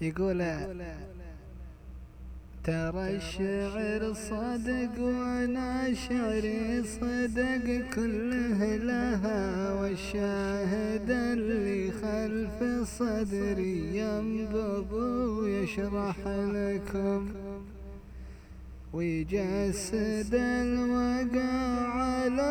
يقول ترى الشعر صدق وأنا شعري صدق كله لها والشاهد اللي خلف صدري ينبض ويشرح لكم. ويجسد الوقع على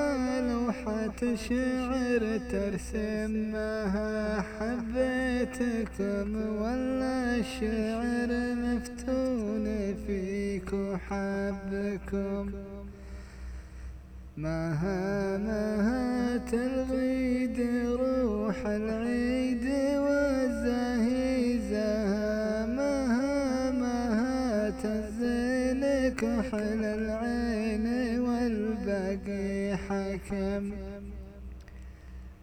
شعر ترسمها حبيتكم ولا الشعر مفتون فيك وحبكم. مها مها تلغيد روح العيد والزهيزها مها مها تنزل كحل العين والباقي حكم.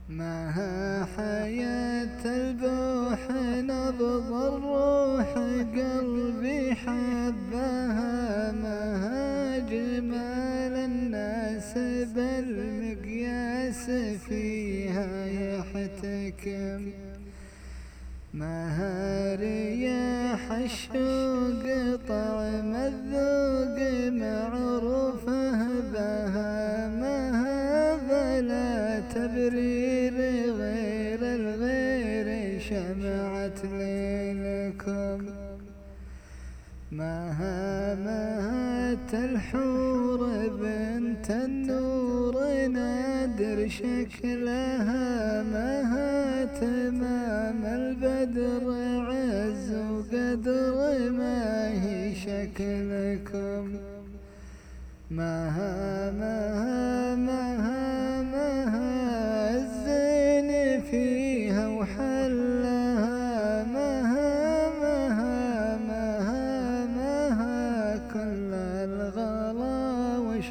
مها حياة البوح نبض الروح قلبي حبها. مها جمال الناس بالمقياس فيها يحتكم. مها رياح الشوق طعم شمعت ليلكم. مها مهات الحور بنت النور نادر شكلها. مها تمام البدر عز وقدر ما هي شكلكم. مها مها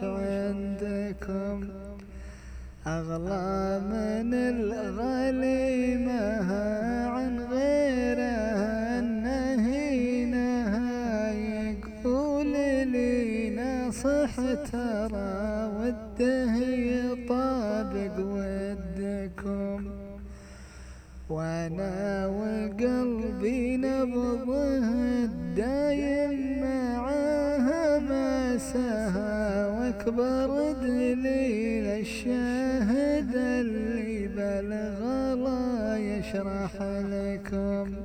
عندكم أغلى من الغالي مها عن غيرها النهينها يقول لي ناصح ترى وده يطابق ودكم. وأنا وقلبي نبضه الدايم واكبر دليل الشاهد اللي بالغلا يشرح لكم.